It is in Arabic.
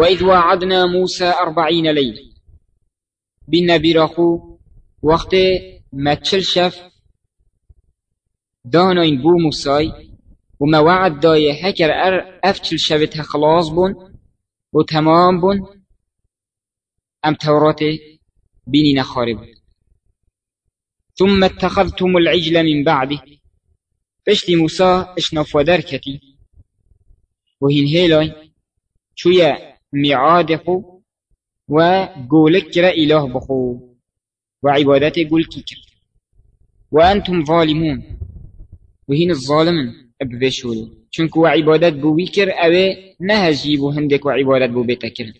وإذ وعدنا موسى أربعين ليلة بالنبي راخو وقت ما تشل دانين بو موسى وما وعد داي هكر ار افتشل شبتها خلاص بون وتمام بون ام توراتي بيني نخارب ثم اتخذتم العجل من بعده. فشتي موسى اشنف ودركتي وهين هيلاي شوية ميعادخو وقولك كرا إله بخو وعبادتي قول كيكر وأنتم ظالمون. وهين الظالم ببشول چونك وعبادت بو ويكر اوه نهجيبو هندك وعبادت بو بيتكر.